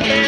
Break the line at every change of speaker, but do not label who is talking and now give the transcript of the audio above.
Yeah.